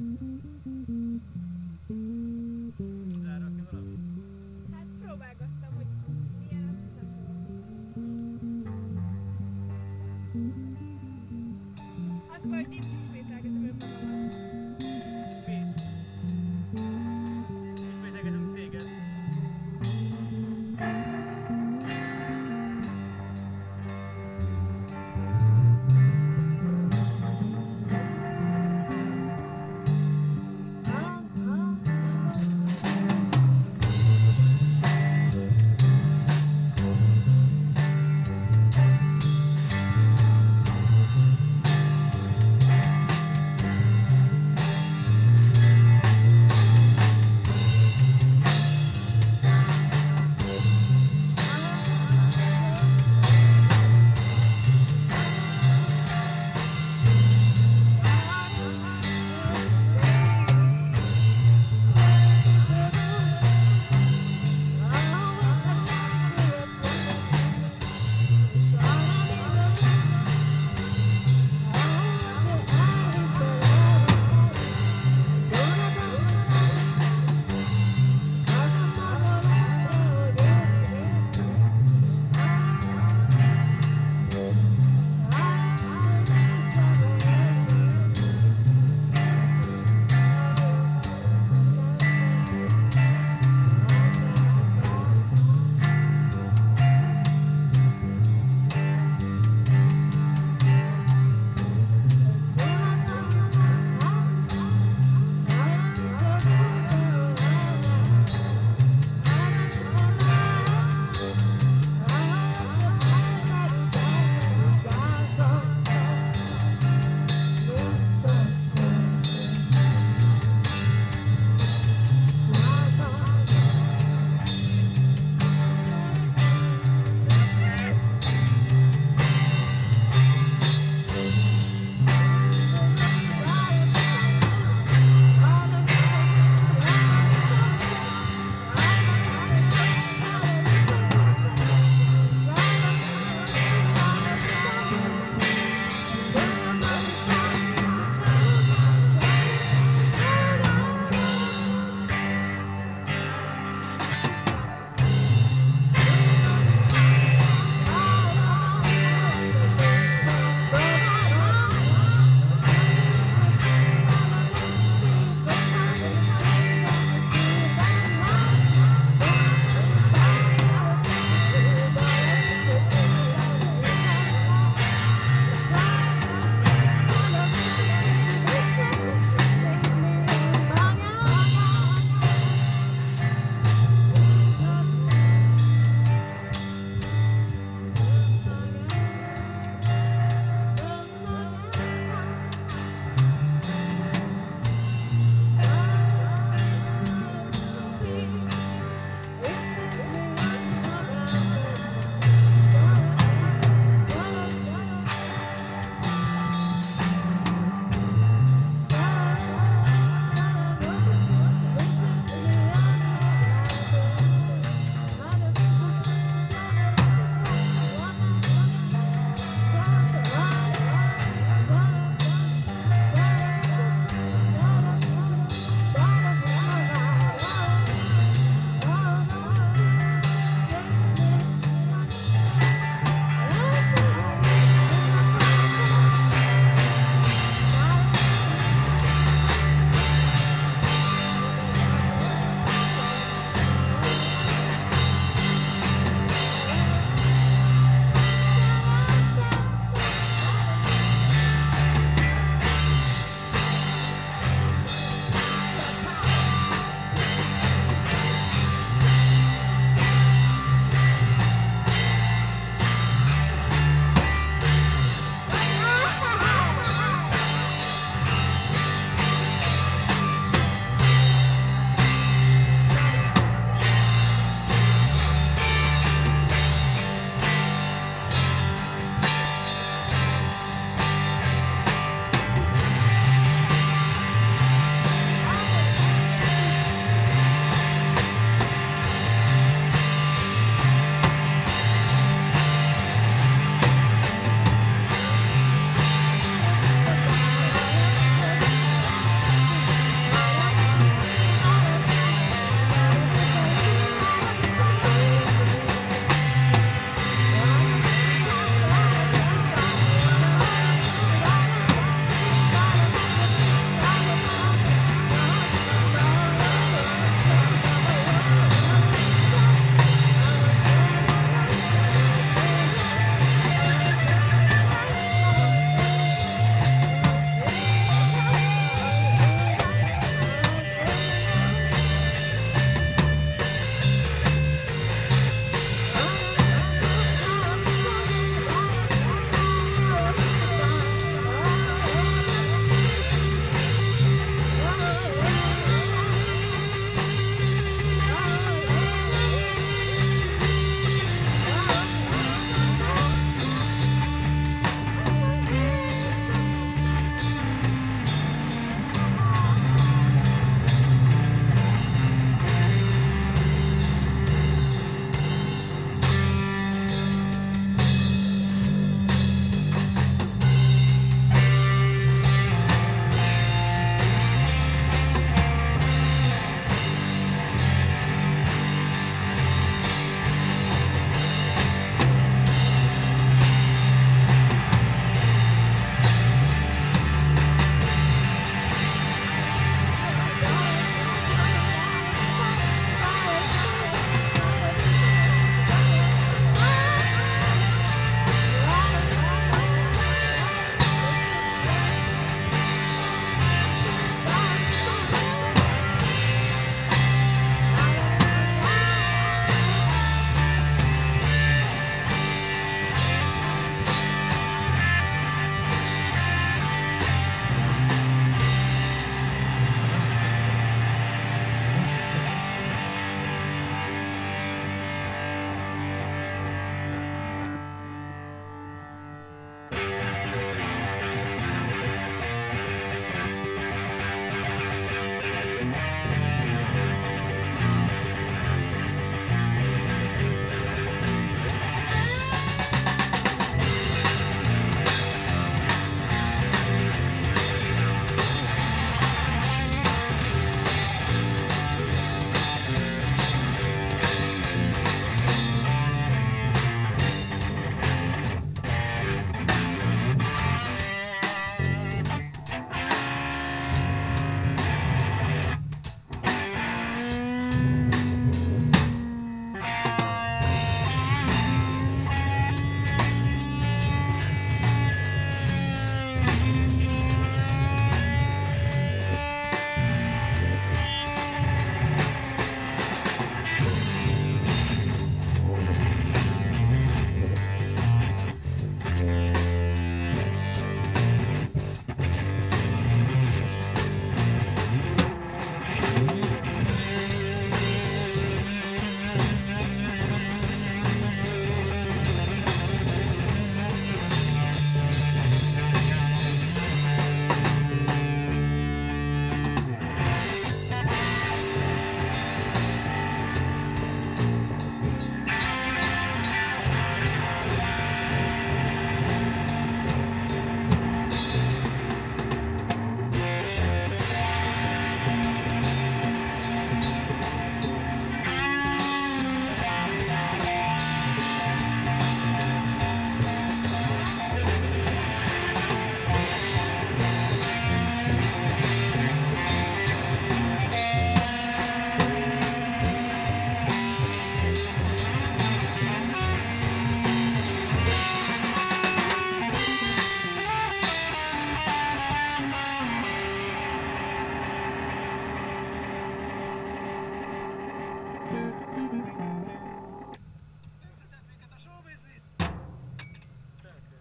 Mm-hmm.